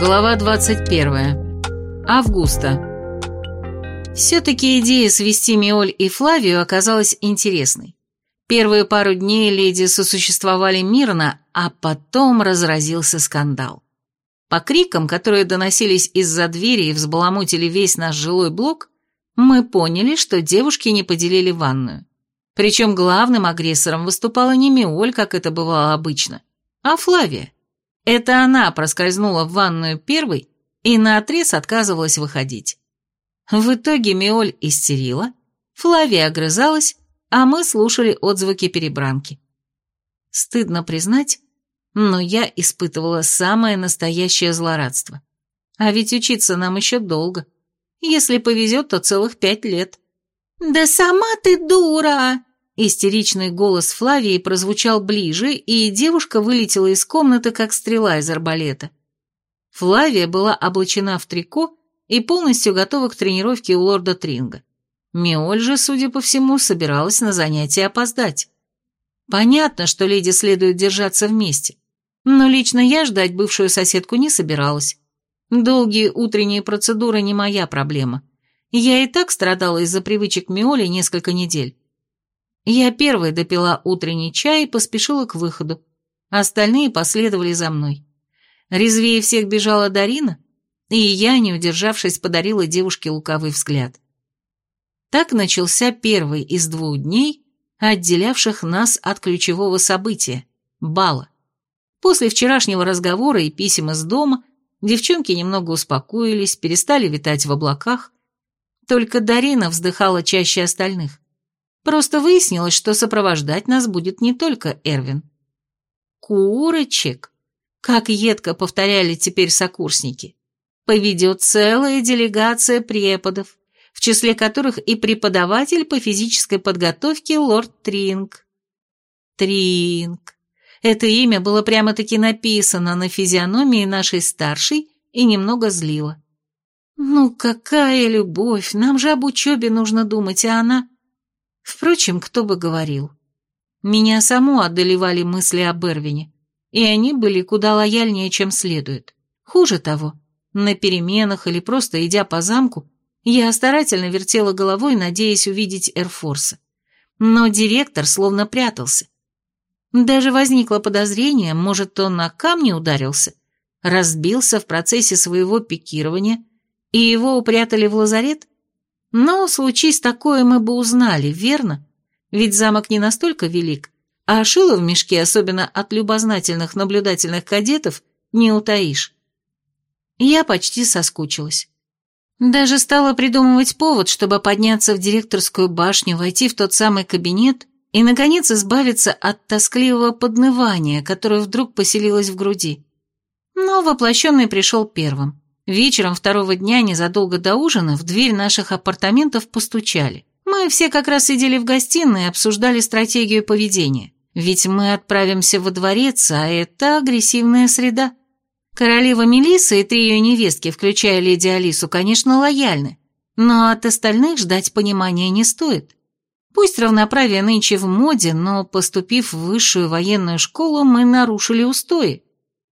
Глава 21. Августа. Все-таки идея свести Миоль и Флавию оказалась интересной. Первые пару дней леди сосуществовали мирно, а потом разразился скандал. По крикам, которые доносились из-за двери и взбаламутили весь наш жилой блок, мы поняли, что девушки не поделили ванную. Причем главным агрессором выступала не Миоль, как это бывало обычно, а Флавия. Это она проскользнула в ванную первой и наотрез отказывалась выходить. В итоге Миоль истерила, Флавия огрызалась, а мы слушали отзвуки перебранки. Стыдно признать, но я испытывала самое настоящее злорадство. А ведь учиться нам еще долго. Если повезет, то целых пять лет. «Да сама ты дура!» Истеричный голос Флавии прозвучал ближе, и девушка вылетела из комнаты, как стрела из арбалета. Флавия была облачена в трико и полностью готова к тренировке у лорда Тринга. Миоль же, судя по всему, собиралась на занятия опоздать. Понятно, что леди следует держаться вместе, но лично я ждать бывшую соседку не собиралась. Долгие утренние процедуры не моя проблема. Я и так страдала из-за привычек Миоли несколько недель. Я первой допила утренний чай и поспешила к выходу. Остальные последовали за мной. Резвее всех бежала Дарина, и я, не удержавшись, подарила девушке луковый взгляд. Так начался первый из двух дней, отделявших нас от ключевого события – бала. После вчерашнего разговора и писем из дома девчонки немного успокоились, перестали витать в облаках. Только Дарина вздыхала чаще остальных. Просто выяснилось, что сопровождать нас будет не только Эрвин. Курочек, как едко повторяли теперь сокурсники поведет целая делегация преподов, в числе которых и преподаватель по физической подготовке лорд Тринг. Тринг. Это имя было прямо-таки написано на физиономии нашей старшей и немного злило. Ну, какая любовь, нам же об учебе нужно думать, а она... Впрочем, кто бы говорил. Меня саму одолевали мысли об Эрвине, и они были куда лояльнее, чем следует. Хуже того, на переменах или просто идя по замку, я старательно вертела головой, надеясь увидеть Эрфорса. Но директор словно прятался. Даже возникло подозрение, может, он на камни ударился, разбился в процессе своего пикирования, и его упрятали в лазарет? Но, случись такое, мы бы узнали, верно? Ведь замок не настолько велик, а шило в мешке, особенно от любознательных наблюдательных кадетов, не утаишь. Я почти соскучилась. Даже стала придумывать повод, чтобы подняться в директорскую башню, войти в тот самый кабинет и, наконец, избавиться от тоскливого поднывания, которое вдруг поселилось в груди. Но воплощенный пришел первым. Вечером второго дня, незадолго до ужина, в дверь наших апартаментов постучали. Мы все как раз сидели в гостиной и обсуждали стратегию поведения. Ведь мы отправимся во дворец, а это агрессивная среда. Королева Мелисса и три ее невестки, включая леди Алису, конечно, лояльны, но от остальных ждать понимания не стоит. Пусть равноправие нынче в моде, но, поступив в высшую военную школу, мы нарушили устои.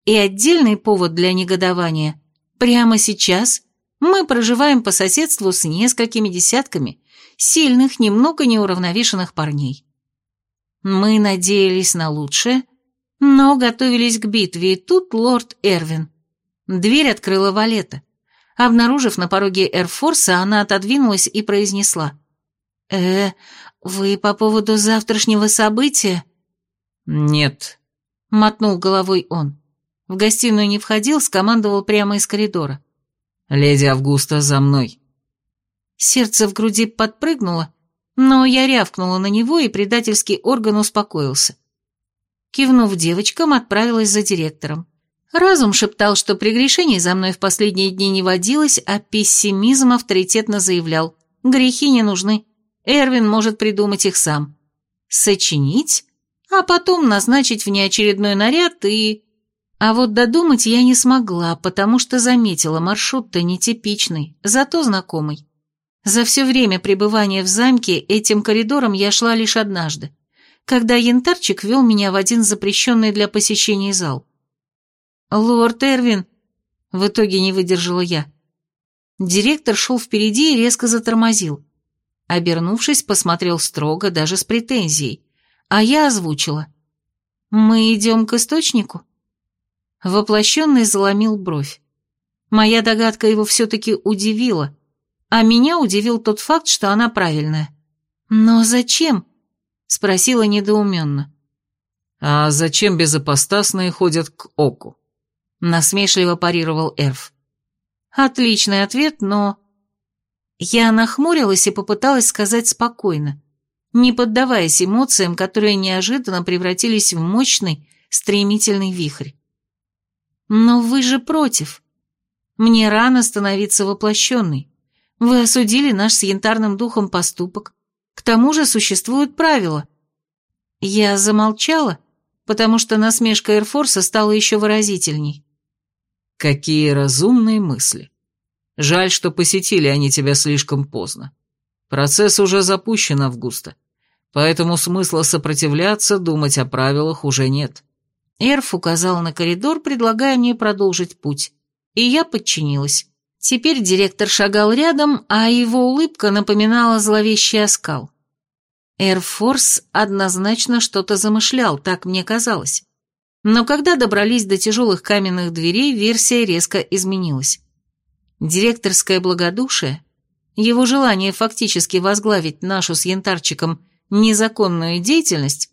И отдельный повод для негодования – прямо сейчас мы проживаем по соседству с несколькими десятками сильных, немного неуравновешенных парней. Мы надеялись на лучшее – но готовились к битве, и тут лорд Эрвин. Дверь открыла Валета. Обнаружив на пороге Эрфорса, она отодвинулась и произнесла. «Э, вы по поводу завтрашнего события?» «Нет», — мотнул головой он. В гостиную не входил, скомандовал прямо из коридора. «Леди Августа, за мной!» Сердце в груди подпрыгнуло, но я рявкнула на него, и предательский орган успокоился. Кивнув девочкам, отправилась за директором. Разум шептал, что прегрешений за мной в последние дни не водилось, а пессимизм авторитетно заявлял. Грехи не нужны. Эрвин может придумать их сам. Сочинить, а потом назначить внеочередной наряд и... А вот додумать я не смогла, потому что заметила, маршрут-то нетипичный, зато знакомый. За все время пребывания в замке этим коридором я шла лишь однажды когда янтарчик вел меня в один запрещенный для посещения зал. «Лорд Эрвин, В итоге не выдержала я. Директор шел впереди и резко затормозил. Обернувшись, посмотрел строго, даже с претензией. А я озвучила. «Мы идем к источнику?» Воплощенный заломил бровь. Моя догадка его все-таки удивила, а меня удивил тот факт, что она правильная. «Но зачем?» — спросила недоуменно. «А зачем безопостасные ходят к оку?» — насмешливо парировал Эрф. Отличный ответ, но... Я нахмурилась и попыталась сказать спокойно, не поддаваясь эмоциям, которые неожиданно превратились в мощный, стремительный вихрь. «Но вы же против. Мне рано становиться воплощенной. Вы осудили наш с янтарным духом поступок. К тому же существуют правила». Я замолчала, потому что насмешка Эрфорса стала еще выразительней. Какие разумные мысли. Жаль, что посетили они тебя слишком поздно. Процесс уже запущен, Августа. Поэтому смысла сопротивляться, думать о правилах уже нет. Эрф указал на коридор, предлагая мне продолжить путь. И я подчинилась. Теперь директор шагал рядом, а его улыбка напоминала зловещий оскал. Эрфорс однозначно что-то замышлял, так мне казалось. Но когда добрались до тяжелых каменных дверей, версия резко изменилась. Директорское благодушие, его желание фактически возглавить нашу с янтарчиком незаконную деятельность,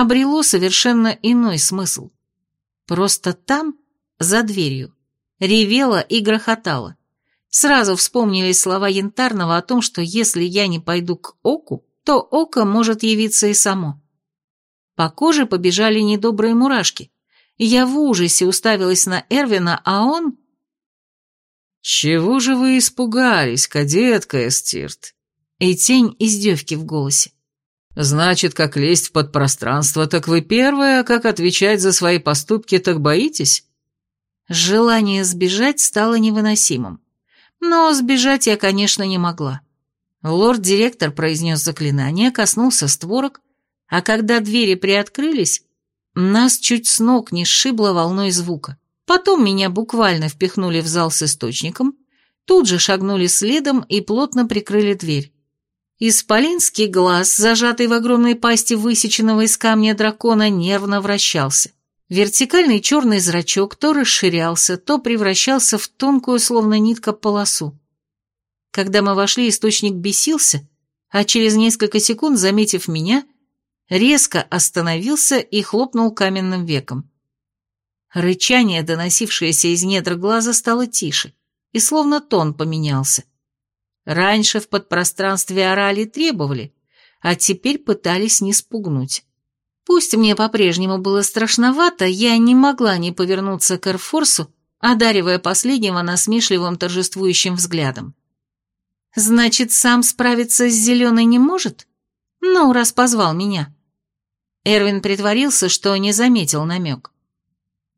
обрело совершенно иной смысл. Просто там, за дверью, ревела и грохотала. Сразу вспомнились слова Янтарного о том, что если я не пойду к Оку, то Око может явиться и само. По коже побежали недобрые мурашки, я в ужасе уставилась на Эрвина, а он... «Чего же вы испугались, кадетка Эстирт?» И тень издевки в голосе. «Значит, как лезть в подпространство, так вы первая, а как отвечать за свои поступки, так боитесь?» Желание сбежать стало невыносимым. Но сбежать я, конечно, не могла. Лорд-директор произнес заклинание, коснулся створок, а когда двери приоткрылись, нас чуть с ног не сшибло волной звука. Потом меня буквально впихнули в зал с источником, тут же шагнули следом и плотно прикрыли дверь. Исполинский глаз, зажатый в огромной пасти высеченного из камня дракона, нервно вращался. Вертикальный черный зрачок то расширялся, то превращался в тонкую, словно нитка, полосу. Когда мы вошли, источник бесился, а через несколько секунд, заметив меня, резко остановился и хлопнул каменным веком. Рычание, доносившееся из недр глаза, стало тише, и словно тон поменялся. Раньше в подпространстве орали и требовали, а теперь пытались не спугнуть. Пусть мне по-прежнему было страшновато, я не могла не повернуться к Эрфорсу, одаривая последнего насмешливым торжествующим взглядом. «Значит, сам справиться с зеленой не может? Ну, раз позвал меня». Эрвин притворился, что не заметил намек.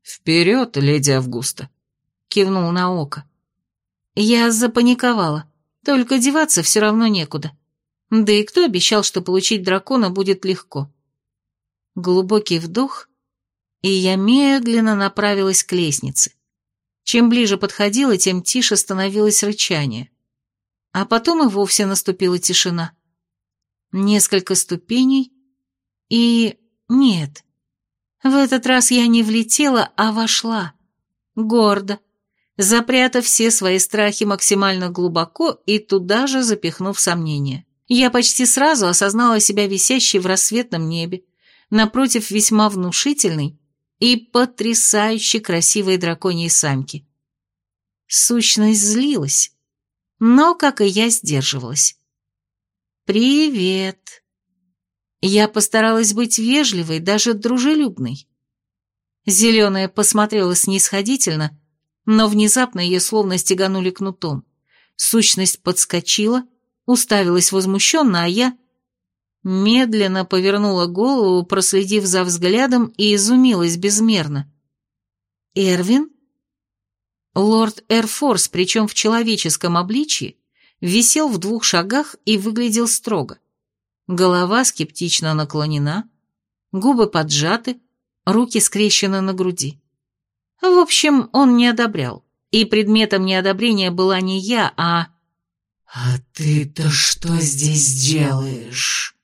«Вперед, леди Августа!» — кивнул на око. Я запаниковала, только деваться все равно некуда. Да и кто обещал, что получить дракона будет легко? Глубокий вдох, и я медленно направилась к лестнице. Чем ближе подходила, тем тише становилось рычание. А потом и вовсе наступила тишина. Несколько ступеней, и... нет. В этот раз я не влетела, а вошла. Гордо, запрятав все свои страхи максимально глубоко и туда же запихнув сомнения. Я почти сразу осознала себя висящей в рассветном небе, напротив весьма внушительной и потрясающе красивой драконьей самки. Сущность злилась, но, как и я, сдерживалась. «Привет!» Я постаралась быть вежливой, даже дружелюбной. Зеленая посмотрела снисходительно, но внезапно ее словно стеганули кнутом. Сущность подскочила, уставилась возмущенно, а я медленно повернула голову, проследив за взглядом, и изумилась безмерно. «Эрвин?» Лорд Эрфорс, причем в человеческом обличии, висел в двух шагах и выглядел строго. Голова скептично наклонена, губы поджаты, руки скрещены на груди. В общем, он не одобрял. И предметом неодобрения была не я, а... «А ты-то что здесь делаешь?»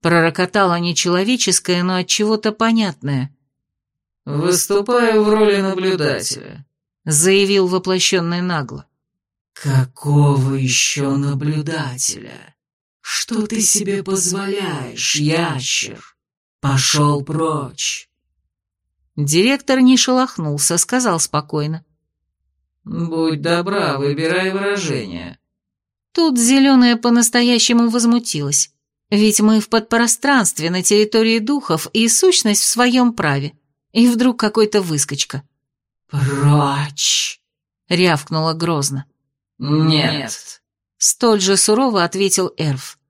Пророкотало нечеловеческое, но от чего-то понятное. «Выступаю в роли наблюдателя», — заявил воплощенный нагло. «Какого еще наблюдателя? Что ты себе позволяешь, ящер? Пошел прочь!» Директор не шелохнулся, сказал спокойно. «Будь добра, выбирай выражение». Тут зеленая по-настоящему возмутилась. Ведь мы в подпространстве на территории духов и сущность в своем праве. И вдруг какой-то выскочка. «Прочь!» — рявкнула грозно. «Нет!» — столь же сурово ответил Эрф.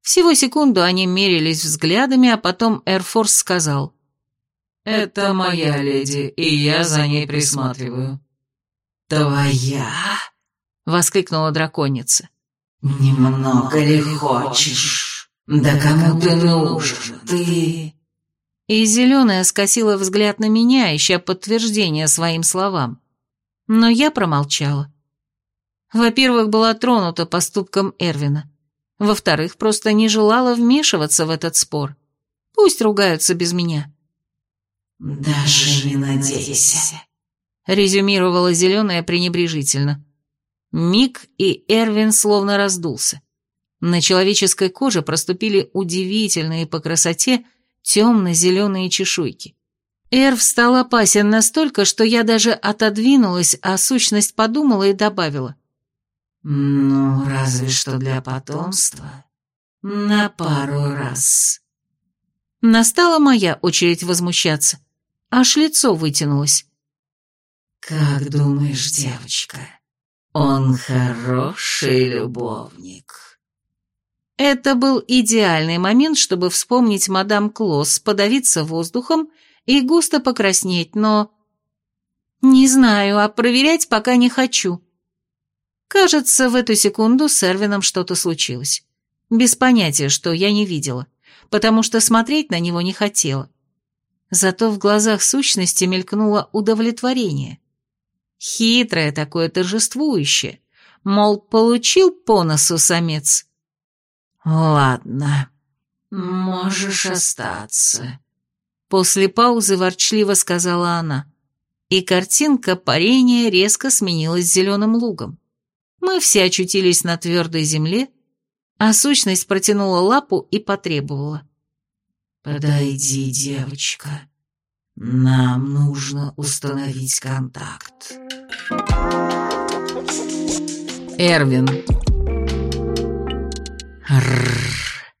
Всего секунду они мерились взглядами, а потом Эрфорс сказал. «Это моя леди, и я за ней присматриваю». «Твоя?» — воскликнула драконица. «Немного ли хочешь? Да кому ты нужен? Ты...» И зеленая скосила взгляд на меня, ища подтверждения своим словам. Но я промолчала. Во-первых, была тронута поступком Эрвина. Во-вторых, просто не желала вмешиваться в этот спор. Пусть ругаются без меня. «Даже не надейся», — резюмировала зеленая пренебрежительно. Миг, и Эрвин словно раздулся. На человеческой коже проступили удивительные по красоте темно-зеленые чешуйки. Эрв стал опасен настолько, что я даже отодвинулась, а сущность подумала и добавила. «Ну, разве что для потомства. На пару раз». Настала моя очередь возмущаться. Аж лицо вытянулось. «Как думаешь, девочка, он хороший любовник. Это был идеальный момент, чтобы вспомнить мадам Клосс, подавиться воздухом и густо покраснеть, но... Не знаю, а проверять пока не хочу. Кажется, в эту секунду с Эрвином что-то случилось. Без понятия, что я не видела, потому что смотреть на него не хотела. Зато в глазах сущности мелькнуло удовлетворение. Хитрое такое торжествующее. Мол, получил по носу самец. «Ладно, можешь остаться», — после паузы ворчливо сказала она. И картинка парения резко сменилась зеленым лугом. Мы все очутились на твердой земле, а сущность протянула лапу и потребовала. «Подойди, девочка». Нам нужно установить контакт. Эрвин. Рррр.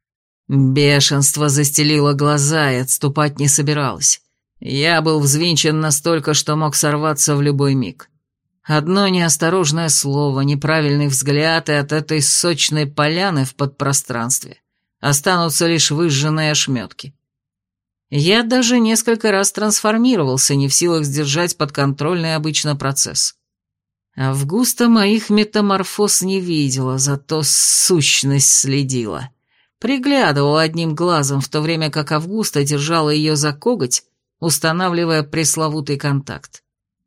Бешенство застелило глаза и отступать не собиралось. Я был взвинчен настолько, что мог сорваться в любой миг. Одно неосторожное слово, неправильный взгляд, и от этой сочной поляны в подпространстве останутся лишь выжженные ошметки. Я даже несколько раз трансформировался, не в силах сдержать подконтрольный обычно процесс. Августа моих метаморфоз не видела, зато сущность следила. Приглядывала одним глазом, в то время как Августа держала ее за коготь, устанавливая пресловутый контакт.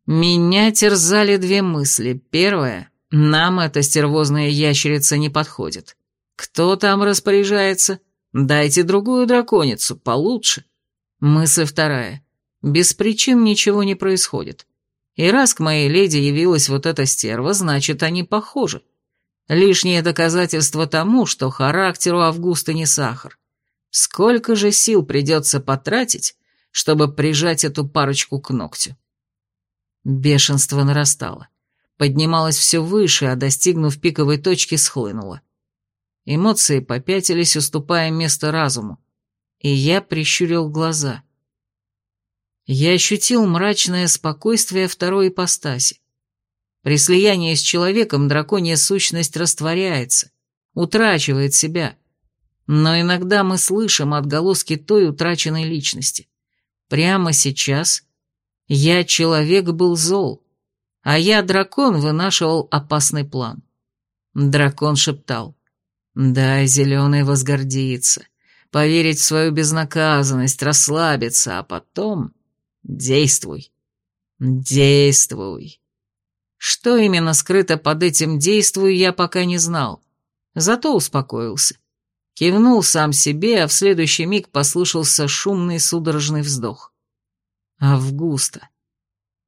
Меня терзали две мысли. Первая — нам эта стервозная ящерица не подходит. Кто там распоряжается? Дайте другую драконицу, получше. Мысль вторая. Без причин ничего не происходит. И раз к моей леди явилась вот эта стерва, значит, они похожи. Лишнее доказательство тому, что характеру Августа не сахар. Сколько же сил придется потратить, чтобы прижать эту парочку к ногтю? Бешенство нарастало. Поднималось все выше, а достигнув пиковой точки, схлынуло. Эмоции попятились, уступая место разуму и я прищурил глаза. Я ощутил мрачное спокойствие второй ипостаси. При слиянии с человеком драконья сущность растворяется, утрачивает себя. Но иногда мы слышим отголоски той утраченной личности. Прямо сейчас я, человек, был зол, а я, дракон, вынашивал опасный план. Дракон шептал. «Да, зеленый возгордится поверить в свою безнаказанность, расслабиться, а потом действуй. Действуй. Что именно скрыто под этим действию, я пока не знал. Зато успокоился. Кивнул сам себе, а в следующий миг послышался шумный судорожный вздох. Августа.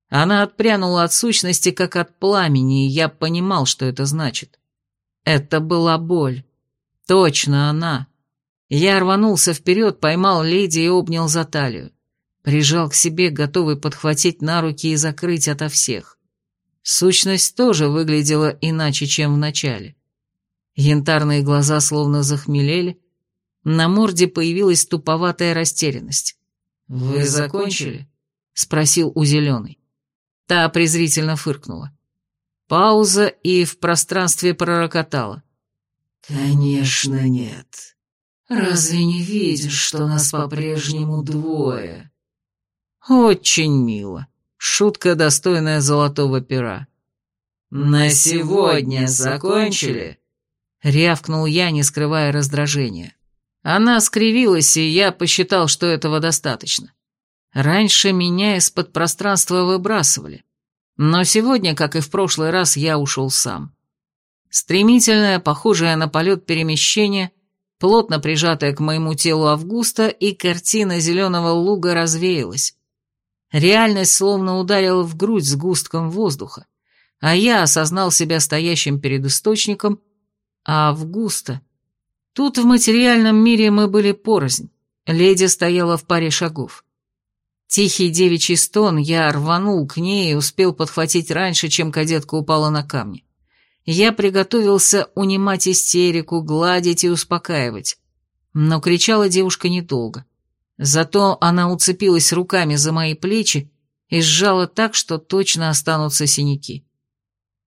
Она отпрянула от сущности, как от пламени, и я понимал, что это значит. Это была боль. Точно она. Я рванулся вперед, поймал леди и обнял за талию. Прижал к себе, готовый подхватить на руки и закрыть ото всех. Сущность тоже выглядела иначе, чем в начале. Янтарные глаза словно захмелели, на морде появилась туповатая растерянность. «Вы закончили?» — спросил у зеленой. Та презрительно фыркнула. Пауза и в пространстве пророкотала. «Конечно нет. Разве не видишь, что нас по-прежнему двое?» «Очень мило. Шутка, достойная золотого пера». «На сегодня закончили?» — рявкнул я, не скрывая раздражения. Она скривилась, и я посчитал, что этого достаточно. Раньше меня из-под пространства выбрасывали. Но сегодня, как и в прошлый раз, я ушел сам. Стремительное, похожее на полет перемещение, плотно прижатое к моему телу Августа, и картина зеленого луга развеялась. Реальность словно ударила в грудь сгустком воздуха, а я осознал себя стоящим перед источником, а Августа... Тут в материальном мире мы были порознь. Леди стояла в паре шагов. Тихий девичий стон, я рванул к ней и успел подхватить раньше, чем кадетка упала на камни. Я приготовился унимать истерику, гладить и успокаивать. Но кричала девушка недолго. Зато она уцепилась руками за мои плечи и сжала так, что точно останутся синяки.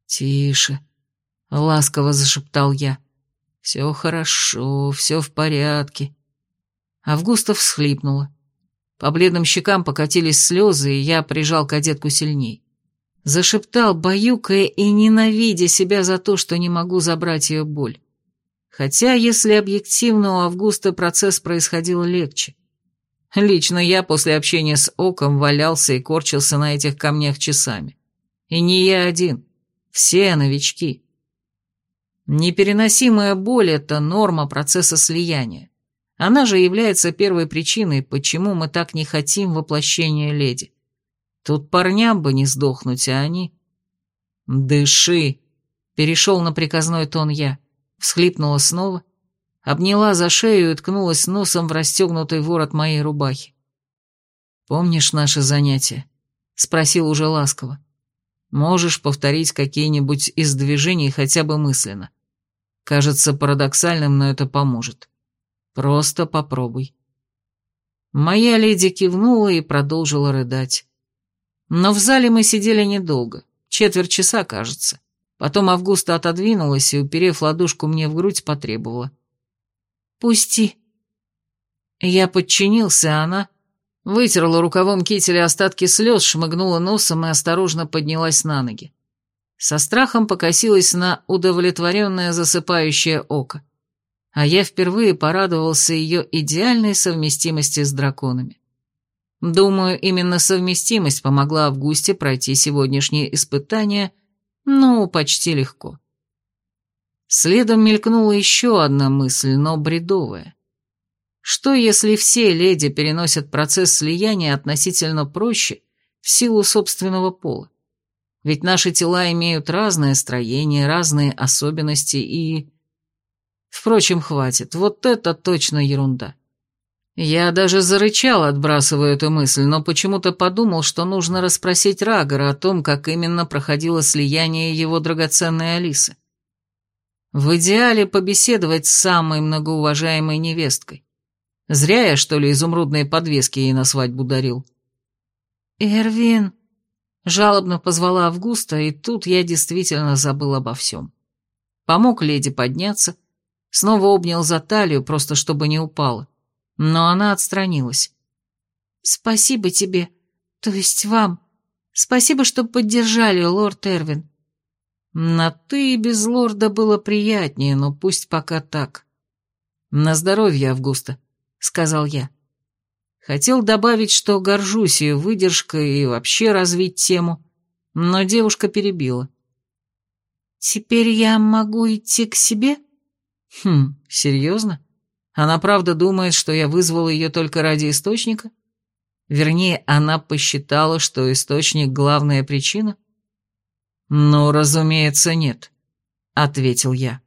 «Тише», — ласково зашептал я. «Все хорошо, все в порядке». Августа всхлипнула. По бледным щекам покатились слезы, и я прижал кадетку сильней. Зашептал, баюкая и ненавидя себя за то, что не могу забрать ее боль. Хотя, если объективно, у Августа процесс происходил легче. Лично я после общения с Оком валялся и корчился на этих камнях часами. И не я один. Все новички. Непереносимая боль – это норма процесса слияния. Она же является первой причиной, почему мы так не хотим воплощения леди. Тут парням бы не сдохнуть, а они... «Дыши!» — перешел на приказной тон я. Всхлипнула снова, обняла за шею и ткнулась носом в расстегнутый ворот моей рубахи. «Помнишь наше занятие?» — спросил уже ласково. «Можешь повторить какие-нибудь из движений хотя бы мысленно. Кажется парадоксальным, но это поможет». Просто попробуй. Моя леди кивнула и продолжила рыдать. Но в зале мы сидели недолго, четверть часа, кажется. Потом Августа отодвинулась и, уперев ладошку мне в грудь, потребовала. «Пусти». Я подчинился, а она вытерла рукавом кителя остатки слез, шмыгнула носом и осторожно поднялась на ноги. Со страхом покосилась на удовлетворенное засыпающее око а я впервые порадовался ее идеальной совместимости с драконами. Думаю, именно совместимость помогла Августе пройти сегодняшнее испытание, ну, почти легко. Следом мелькнула еще одна мысль, но бредовая. Что, если все леди переносят процесс слияния относительно проще в силу собственного пола? Ведь наши тела имеют разное строение, разные особенности и... Впрочем, хватит, вот это точно ерунда. Я даже зарычал, отбрасывая эту мысль, но почему-то подумал, что нужно расспросить Рагора о том, как именно проходило слияние его драгоценной Алисы. В идеале побеседовать с самой многоуважаемой невесткой. Зря я, что ли, изумрудные подвески ей на свадьбу дарил. «Эрвин!» — жалобно позвала Августа, и тут я действительно забыл обо всем. Помог леди подняться — Снова обнял за талию, просто чтобы не упала. Но она отстранилась. «Спасибо тебе, то есть вам. Спасибо, что поддержали, лорд Эрвин». «На «ты» без лорда было приятнее, но пусть пока так». «На здоровье, Августа», — сказал я. Хотел добавить, что горжусь ее выдержкой и вообще развить тему, но девушка перебила. Теперь я могу идти к себе? Хм, серьезно? Она правда думает, что я вызвал ее только ради источника? Вернее, она посчитала, что источник — главная причина? Ну, разумеется, нет, — ответил я.